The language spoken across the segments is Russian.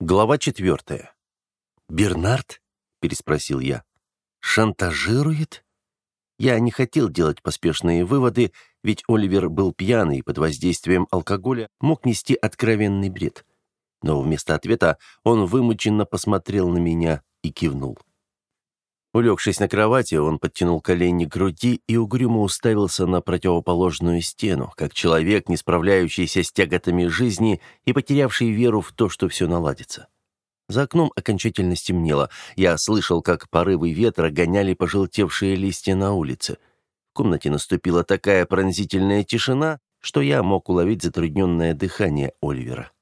Глава четвертая. «Бернард?» — переспросил я. «Шантажирует?» Я не хотел делать поспешные выводы, ведь Оливер был пьяный и под воздействием алкоголя мог нести откровенный бред. Но вместо ответа он вымученно посмотрел на меня и кивнул. Улегшись на кровати, он подтянул колени к груди и угрюмо уставился на противоположную стену, как человек, не справляющийся с тяготами жизни и потерявший веру в то, что все наладится. За окном окончательно стемнело. Я слышал, как порывы ветра гоняли пожелтевшие листья на улице. В комнате наступила такая пронзительная тишина, что я мог уловить затрудненное дыхание Оливера.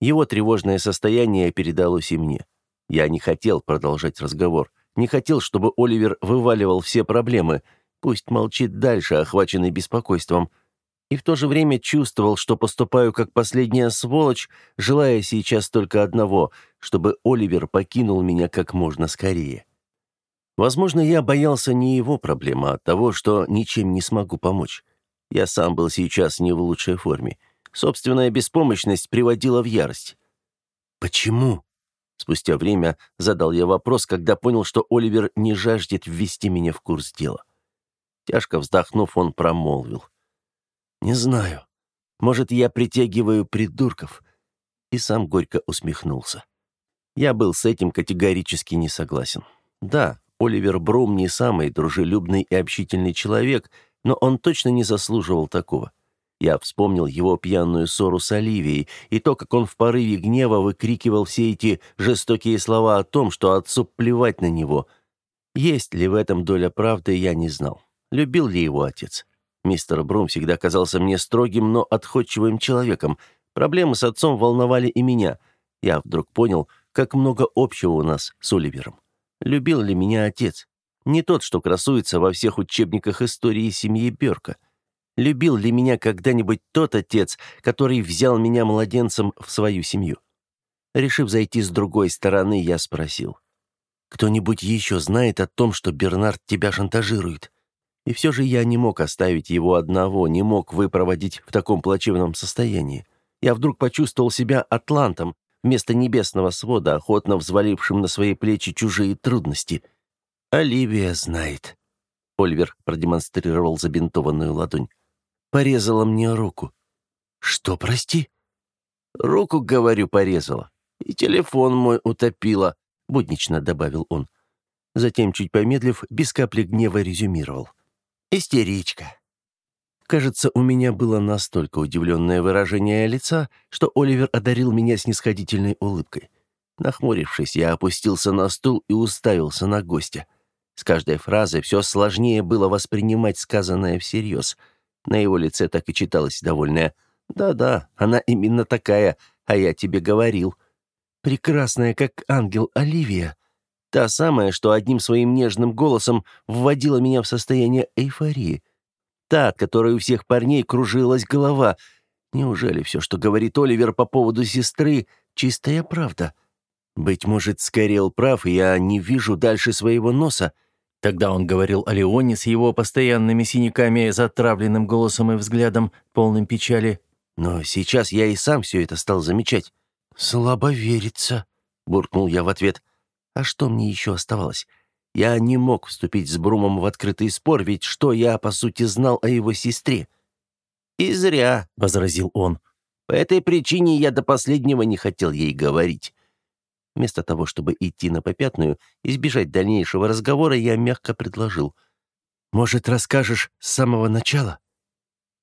Его тревожное состояние передалось и мне. Я не хотел продолжать разговор. Не хотел, чтобы Оливер вываливал все проблемы. Пусть молчит дальше, охваченный беспокойством. И в то же время чувствовал, что поступаю как последняя сволочь, желая сейчас только одного, чтобы Оливер покинул меня как можно скорее. Возможно, я боялся не его проблемы, а того, что ничем не смогу помочь. Я сам был сейчас не в лучшей форме. Собственная беспомощность приводила в ярость. «Почему?» Спустя время задал я вопрос, когда понял, что Оливер не жаждет ввести меня в курс дела. Тяжко вздохнув, он промолвил. «Не знаю. Может, я притягиваю придурков?» И сам горько усмехнулся. Я был с этим категорически не согласен. Да, Оливер Брум не самый дружелюбный и общительный человек, но он точно не заслуживал такого. Я вспомнил его пьяную ссору с Оливией и то, как он в порыве гнева выкрикивал все эти жестокие слова о том, что отцу плевать на него. Есть ли в этом доля правды, я не знал. Любил ли его отец? Мистер Брум всегда казался мне строгим, но отходчивым человеком. Проблемы с отцом волновали и меня. Я вдруг понял, как много общего у нас с Оливером. Любил ли меня отец? Не тот, что красуется во всех учебниках истории семьи Бёрка. Любил ли меня когда-нибудь тот отец, который взял меня младенцем в свою семью? Решив зайти с другой стороны, я спросил. «Кто-нибудь еще знает о том, что Бернард тебя шантажирует?» И все же я не мог оставить его одного, не мог выпроводить в таком плачевном состоянии. Я вдруг почувствовал себя атлантом, вместо небесного свода, охотно взвалившим на свои плечи чужие трудности. «Оливия знает». Ольвер продемонстрировал забинтованную ладонь порезала мне руку». «Что, прости?» «Руку, говорю, порезала. И телефон мой утопила», — буднично добавил он. Затем, чуть помедлив, без капли гнева резюмировал. «Истеричка». Кажется, у меня было настолько удивленное выражение лица, что Оливер одарил меня снисходительной улыбкой. Нахмурившись, я опустился на стул и уставился на гостя. С каждой фразой все сложнее было воспринимать сказанное всерьез — на его лице так и читалось довольное. «Да-да, она именно такая, а я тебе говорил». «Прекрасная, как ангел Оливия. Та самая, что одним своим нежным голосом вводила меня в состояние эйфории. Та, от которой у всех парней кружилась голова. Неужели все, что говорит Оливер по поводу сестры, чистая правда?» «Быть может, Скорел прав, и я не вижу дальше своего носа», Тогда он говорил о Леоне с его постоянными синяками, затравленным голосом и взглядом, полным печали. Но сейчас я и сам все это стал замечать. «Слабо верится», — буркнул я в ответ. «А что мне еще оставалось? Я не мог вступить с Брумом в открытый спор, ведь что я, по сути, знал о его сестре?» «И зря», — возразил он. «По этой причине я до последнего не хотел ей говорить. Вместо того, чтобы идти на попятную, избежать дальнейшего разговора, я мягко предложил. «Может, расскажешь с самого начала?»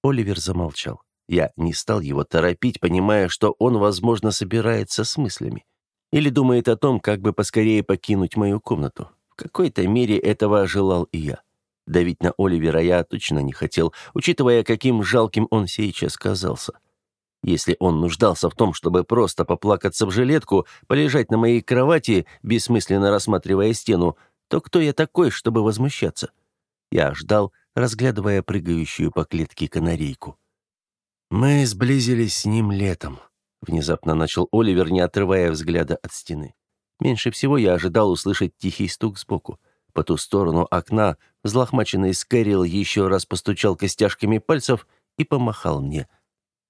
Оливер замолчал. Я не стал его торопить, понимая, что он, возможно, собирается с мыслями. Или думает о том, как бы поскорее покинуть мою комнату. В какой-то мере этого желал и я. Давить на Оливера я точно не хотел, учитывая, каким жалким он сейчас казался. Если он нуждался в том, чтобы просто поплакаться в жилетку, полежать на моей кровати, бессмысленно рассматривая стену, то кто я такой, чтобы возмущаться? Я ждал, разглядывая прыгающую по клетке канарейку. «Мы сблизились с ним летом», — внезапно начал Оливер, не отрывая взгляда от стены. Меньше всего я ожидал услышать тихий стук сбоку. По ту сторону окна взлохмаченный Скэрилл еще раз постучал костяшками пальцев и помахал мне —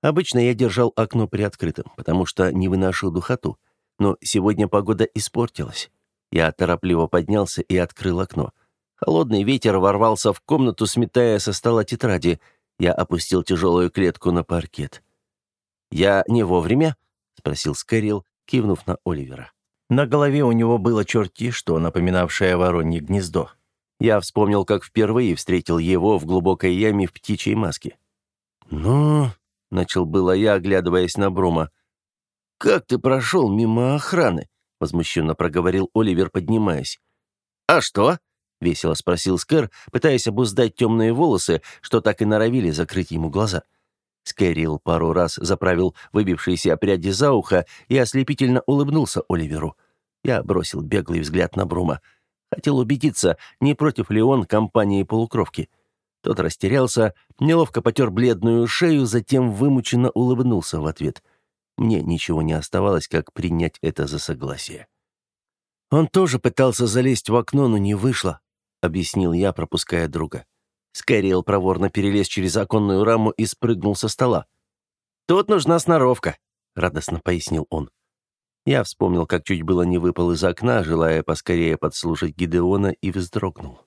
Обычно я держал окно приоткрытым, потому что не выношу духоту. но сегодня погода испортилась. Я торопливо поднялся и открыл окно. Холодный ветер ворвался в комнату, сметая со стола тетради. Я опустил тяжелую клетку на паркет. «Я не вовремя?» — спросил Скэрилл, кивнув на Оливера. На голове у него было черти что, напоминавшее воронье гнездо. Я вспомнил, как впервые встретил его в глубокой яме в птичьей маске. «Ну...» — начал было я, оглядываясь на Брума. «Как ты прошел мимо охраны?» — возмущенно проговорил Оливер, поднимаясь. «А что?» — весело спросил Скэр, пытаясь обуздать темные волосы, что так и норовили закрыть ему глаза. Скэрилл пару раз заправил выбившиеся пряди за ухо и ослепительно улыбнулся Оливеру. Я бросил беглый взгляд на Брума. Хотел убедиться, не против ли он компании полукровки. Тот растерялся, неловко потер бледную шею, затем вымученно улыбнулся в ответ. Мне ничего не оставалось, как принять это за согласие. «Он тоже пытался залезть в окно, но не вышло», — объяснил я, пропуская друга. Скайриэл проворно перелез через оконную раму и спрыгнул со стола. «Тут нужна сноровка», — радостно пояснил он. Я вспомнил, как чуть было не выпал из окна, желая поскорее подслушать Гидеона, и вздрогнул.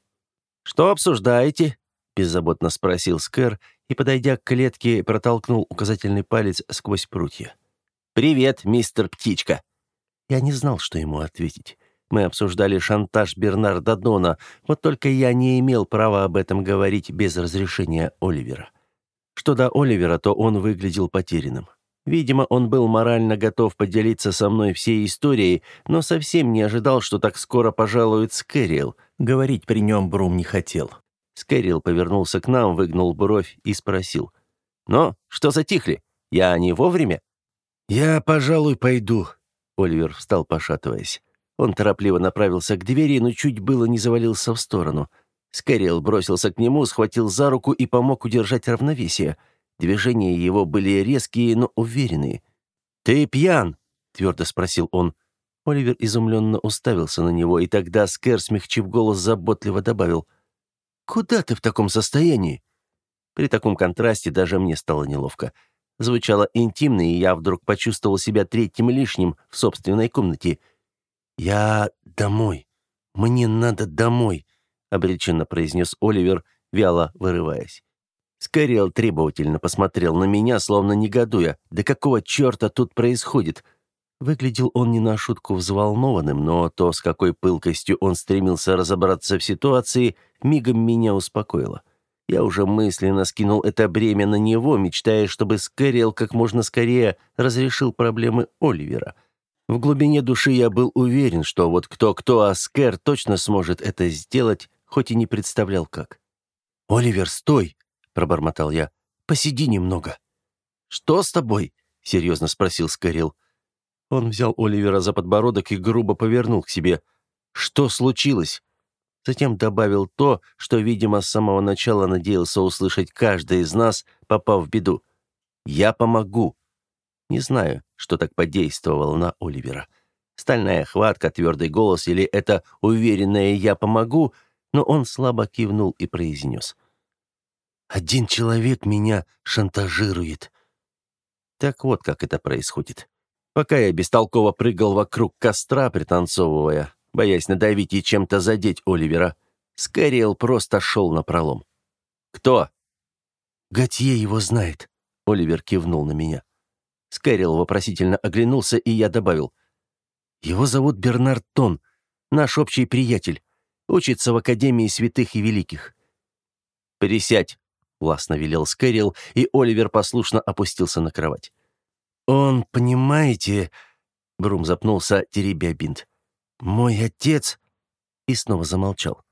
«Что обсуждаете?» — беззаботно спросил Скэр и, подойдя к клетке, протолкнул указательный палец сквозь прутья. «Привет, мистер Птичка!» Я не знал, что ему ответить. Мы обсуждали шантаж Бернарда Дона, вот только я не имел права об этом говорить без разрешения Оливера. Что до Оливера, то он выглядел потерянным. Видимо, он был морально готов поделиться со мной всей историей, но совсем не ожидал, что так скоро пожалует Скэрилл. Говорить при нем Брум не хотел. Скэрилл повернулся к нам, выгнул бровь и спросил. «Но что затихли? Я не вовремя?» «Я, пожалуй, пойду», — Оливер встал, пошатываясь. Он торопливо направился к двери, но чуть было не завалился в сторону. Скэрилл бросился к нему, схватил за руку и помог удержать равновесие — Движения его были резкие, но уверенные. «Ты пьян?» — твердо спросил он. Оливер изумленно уставился на него, и тогда Скэр, смягчив голос, заботливо добавил. «Куда ты в таком состоянии?» При таком контрасте даже мне стало неловко. Звучало интимно, и я вдруг почувствовал себя третьим лишним в собственной комнате. «Я домой. Мне надо домой», — обреченно произнес Оливер, вяло вырываясь. Скайриэл требовательно посмотрел на меня, словно негодуя. «Да какого черта тут происходит?» Выглядел он не на шутку взволнованным, но то, с какой пылкостью он стремился разобраться в ситуации, мигом меня успокоило. Я уже мысленно скинул это бремя на него, мечтая, чтобы Скэриэл как можно скорее разрешил проблемы Оливера. В глубине души я был уверен, что вот кто-кто, а Скэр точно сможет это сделать, хоть и не представлял как. «Оливер, стой!» пробормотал я. «Посиди немного». «Что с тобой?» — серьезно спросил Скорил. Он взял Оливера за подбородок и грубо повернул к себе. «Что случилось?» Затем добавил то, что, видимо, с самого начала надеялся услышать каждый из нас, попав в беду. «Я помогу». Не знаю, что так подействовало на Оливера. Стальная хватка, твердый голос или это уверенное «я помогу», но он слабо кивнул и произнес. Один человек меня шантажирует. Так вот, как это происходит. Пока я бестолково прыгал вокруг костра, пританцовывая, боясь надавить и чем-то задеть Оливера, Скэриэл просто шел на пролом. «Кто?» «Готье его знает», — Оливер кивнул на меня. Скэриэл вопросительно оглянулся, и я добавил. «Его зовут Бернард Тон, наш общий приятель. Учится в Академии Святых и Великих». «Присядь», — властно велел Скэрилл, и Оливер послушно опустился на кровать. «Он, понимаете...» — Брум запнулся, теребя бинт. «Мой отец...» И снова замолчал.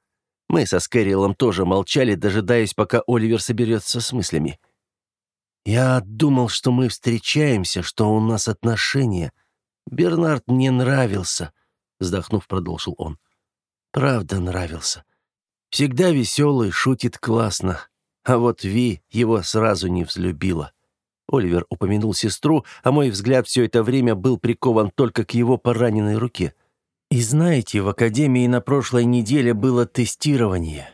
Мы со Скэриллом тоже молчали, дожидаясь, пока Оливер соберется с мыслями. «Я думал, что мы встречаемся, что у нас отношения. Бернард мне нравился», — вздохнув, продолжил он. «Правда нравился. Всегда веселый, шутит классно. А вот Ви его сразу не взлюбила. Оливер упомянул сестру, а мой взгляд все это время был прикован только к его пораненной руке. И знаете, в академии на прошлой неделе было тестирование.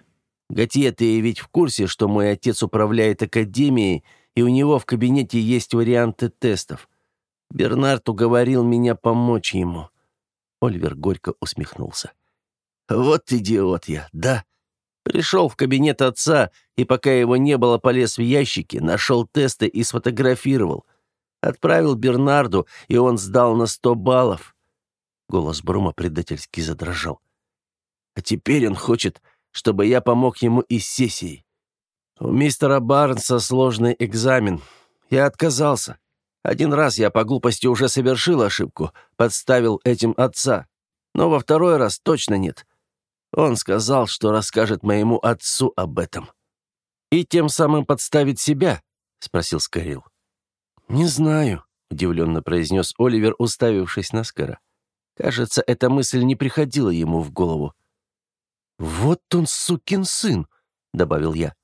Готье, ты ведь в курсе, что мой отец управляет академией, и у него в кабинете есть варианты тестов. Бернард уговорил меня помочь ему. Оливер горько усмехнулся. Вот идиот я, да? Пришел в кабинет отца, и пока его не было, полез в ящики, нашел тесты и сфотографировал. Отправил Бернарду, и он сдал на сто баллов. Голос Брума предательски задрожал. А теперь он хочет, чтобы я помог ему из сессии. У мистера Барнса сложный экзамен. Я отказался. Один раз я по глупости уже совершил ошибку, подставил этим отца. Но во второй раз точно нет. Он сказал, что расскажет моему отцу об этом. «И тем самым подставит себя?» — спросил Скорил. «Не знаю», — удивленно произнес Оливер, уставившись на Скара. Кажется, эта мысль не приходила ему в голову. «Вот он, сукин сын», — добавил я.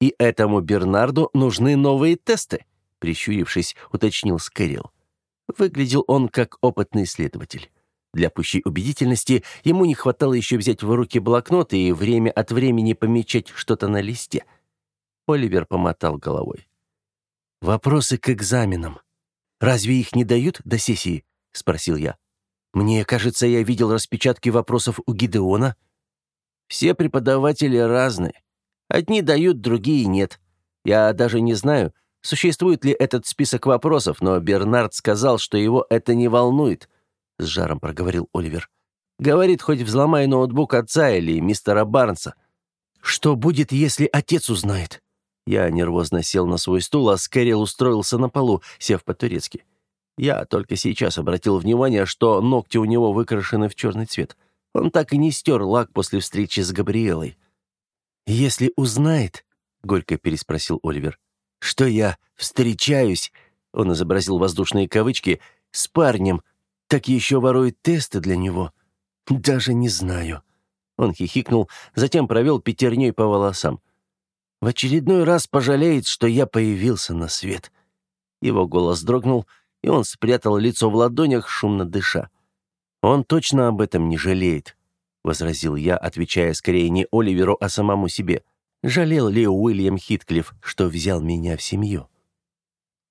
«И этому Бернарду нужны новые тесты», — прищурившись, уточнил Скэрилл. Выглядел он как опытный следователь. Для пущей убедительности ему не хватало еще взять в руки блокнот и время от времени помечать что-то на листе. Оливер помотал головой. «Вопросы к экзаменам. Разве их не дают до сессии?» — спросил я. «Мне кажется, я видел распечатки вопросов у Гидеона». «Все преподаватели разные. Одни дают, другие нет. Я даже не знаю, существует ли этот список вопросов, но Бернард сказал, что его это не волнует», — с жаром проговорил Оливер. «Говорит, хоть взломай ноутбук отца или мистера Барнса». «Что будет, если отец узнает?» Я нервозно сел на свой стул, а Скэрилл устроился на полу, сев по-турецки. Я только сейчас обратил внимание, что ногти у него выкрашены в черный цвет. Он так и не стер лак после встречи с Габриэлой. «Если узнает», — горько переспросил Оливер, — «что я встречаюсь», — он изобразил воздушные кавычки, — «с парнем, так еще ворует тесты для него. Даже не знаю». Он хихикнул, затем провел пятерней по волосам. В очередной раз пожалеет, что я появился на свет». Его голос дрогнул, и он спрятал лицо в ладонях, шумно дыша. «Он точно об этом не жалеет», — возразил я, отвечая скорее не Оливеру, а самому себе. «Жалел ли Уильям Хитклифф, что взял меня в семью?»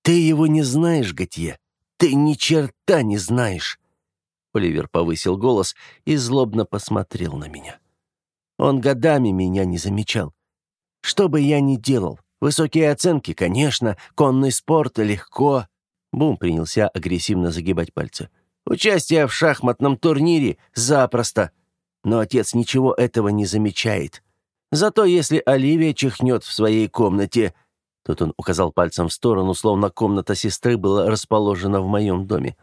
«Ты его не знаешь, Готье. Ты ни черта не знаешь!» Оливер повысил голос и злобно посмотрел на меня. Он годами меня не замечал. Что бы я ни делал, высокие оценки, конечно, конный спорт легко. Бум принялся агрессивно загибать пальцы. Участие в шахматном турнире запросто. Но отец ничего этого не замечает. Зато если Оливия чихнет в своей комнате... Тут он указал пальцем в сторону, словно комната сестры была расположена в моем доме.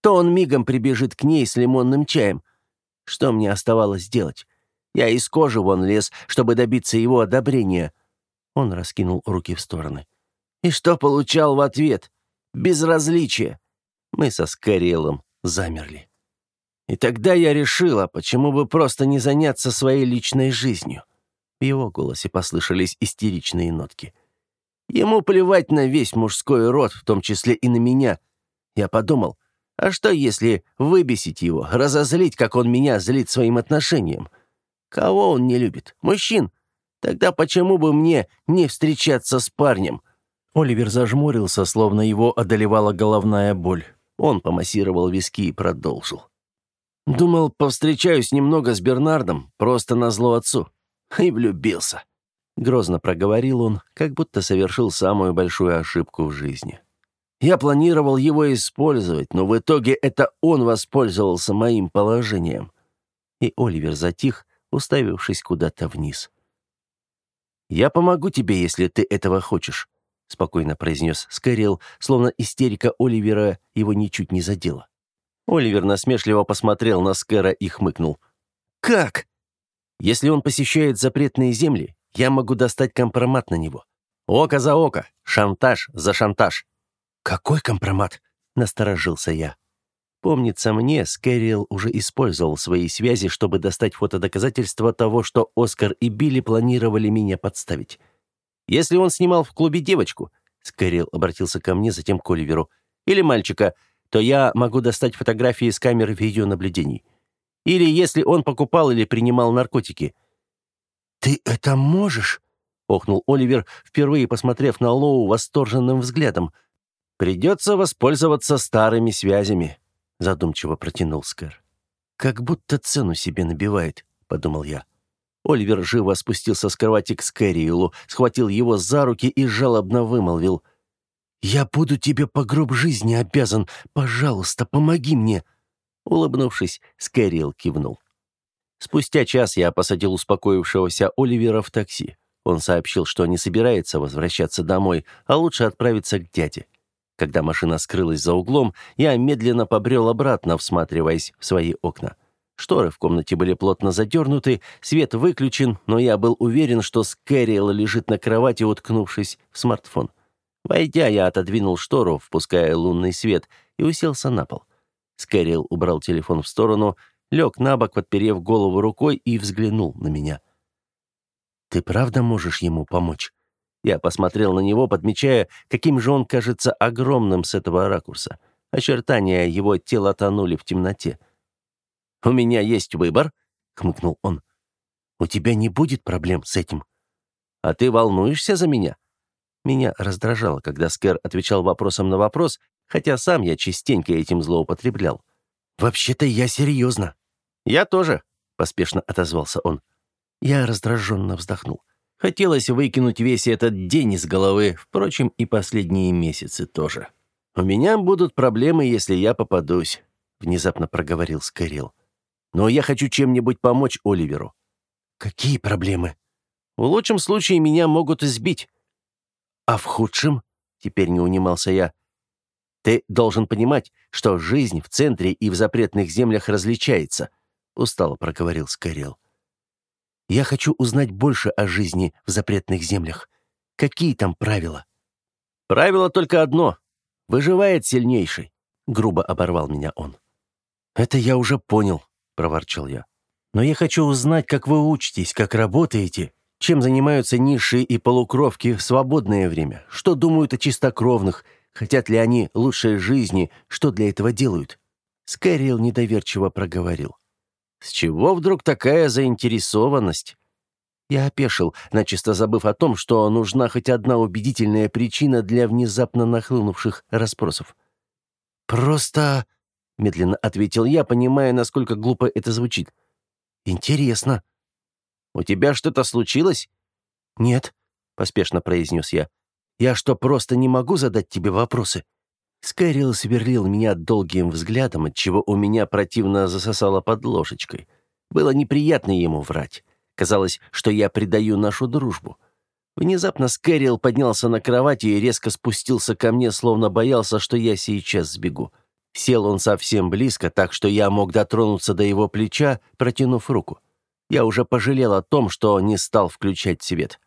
То он мигом прибежит к ней с лимонным чаем. Что мне оставалось делать? Я из кожи вон лез, чтобы добиться его одобрения». Он раскинул руки в стороны. «И что получал в ответ? Безразличие». Мы со Скорелом замерли. И тогда я решила, почему бы просто не заняться своей личной жизнью. В его голосе послышались истеричные нотки. Ему плевать на весь мужской род, в том числе и на меня. Я подумал, а что если выбесить его, разозлить, как он меня злит своим отношением? Кого он не любит? Мужчин? Тогда почему бы мне не встречаться с парнем?» Оливер зажмурился, словно его одолевала головная боль. Он помассировал виски и продолжил. «Думал, повстречаюсь немного с Бернардом, просто на зло отцу. И влюбился». Грозно проговорил он, как будто совершил самую большую ошибку в жизни. «Я планировал его использовать, но в итоге это он воспользовался моим положением». И Оливер затих, уставившись куда-то вниз. «Я помогу тебе, если ты этого хочешь», — спокойно произнес Скэрилл, словно истерика Оливера его ничуть не задела. Оливер насмешливо посмотрел на Скэра и хмыкнул. «Как?» «Если он посещает запретные земли, я могу достать компромат на него. Око за око, шантаж за шантаж». «Какой компромат?» — насторожился я. Помнится мне, Скэрилл уже использовал свои связи, чтобы достать фотодоказательства того, что Оскар и Билли планировали меня подставить. Если он снимал в клубе девочку, Скэрилл обратился ко мне, затем к Оливеру, или мальчика, то я могу достать фотографии с камер видеонаблюдений. Или если он покупал или принимал наркотики. «Ты это можешь?» — охнул Оливер, впервые посмотрев на Лоу восторженным взглядом. «Придется воспользоваться старыми связями», — задумчиво протянул Скэр. «Как будто цену себе набивает», — подумал я. Оливер живо спустился с кровати к Скэриэлу, схватил его за руки и жалобно вымолвил. «Я буду тебе по гроб жизни обязан. Пожалуйста, помоги мне!» Улыбнувшись, Скэриэл кивнул. Спустя час я посадил успокоившегося Оливера в такси. Он сообщил, что не собирается возвращаться домой, а лучше отправиться к дяде. Когда машина скрылась за углом, я медленно побрел обратно, всматриваясь в свои окна. Шторы в комнате были плотно задернуты, свет выключен, но я был уверен, что Скэриэл лежит на кровати, уткнувшись в смартфон. Войдя, я отодвинул штору, впуская лунный свет, и уселся на пол. Скэриэл убрал телефон в сторону, лег на бок, подперев голову рукой, и взглянул на меня. «Ты правда можешь ему помочь?» Я посмотрел на него, подмечая, каким же он кажется огромным с этого ракурса. Очертания его тела тонули в темноте. «У меня есть выбор», — хмыкнул он. «У тебя не будет проблем с этим?» «А ты волнуешься за меня?» Меня раздражало, когда Скэр отвечал вопросом на вопрос, хотя сам я частенько этим злоупотреблял. «Вообще-то я серьезно». «Я тоже», — поспешно отозвался он. Я раздраженно вздохнул. Хотелось выкинуть весь этот день из головы, впрочем, и последние месяцы тоже. «У меня будут проблемы, если я попадусь», — внезапно проговорил Скэрилл. Но я хочу чем-нибудь помочь Оливеру». «Какие проблемы?» «В лучшем случае меня могут избить». «А в худшем?» — теперь не унимался я. «Ты должен понимать, что жизнь в центре и в запретных землях различается», — устало проговорил Скорел. «Я хочу узнать больше о жизни в запретных землях. Какие там правила?» «Правило только одно. Выживает сильнейший», — грубо оборвал меня он. «Это я уже понял», — проворчал я. «Но я хочу узнать, как вы учитесь, как работаете, чем занимаются низшие и полукровки в свободное время, что думают о чистокровных, хотят ли они лучшей жизни, что для этого делают». Скайрилл недоверчиво проговорил. «С чего вдруг такая заинтересованность?» Я опешил, начисто забыв о том, что нужна хоть одна убедительная причина для внезапно нахлынувших расспросов. «Просто...» — медленно ответил я, понимая, насколько глупо это звучит. «Интересно». «У тебя что-то случилось?» «Нет», — поспешно произнес я. «Я что, просто не могу задать тебе вопросы?» Скайрилл сверлил меня долгим взглядом, отчего у меня противно засосало под ложечкой. Было неприятно ему врать. Казалось, что я предаю нашу дружбу. Внезапно Скайрилл поднялся на кровати и резко спустился ко мне, словно боялся, что я сейчас сбегу. Сел он совсем близко, так что я мог дотронуться до его плеча, протянув руку. Я уже пожалел о том, что не стал включать свет.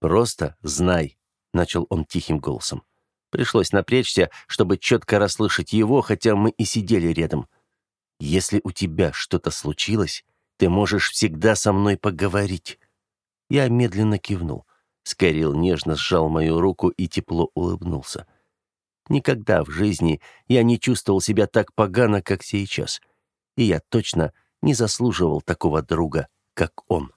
«Просто знай», — начал он тихим голосом. Пришлось напрячься, чтобы четко расслышать его, хотя мы и сидели рядом. «Если у тебя что-то случилось, ты можешь всегда со мной поговорить». Я медленно кивнул. Скорил нежно сжал мою руку и тепло улыбнулся. Никогда в жизни я не чувствовал себя так погано, как сейчас. И я точно не заслуживал такого друга, как он.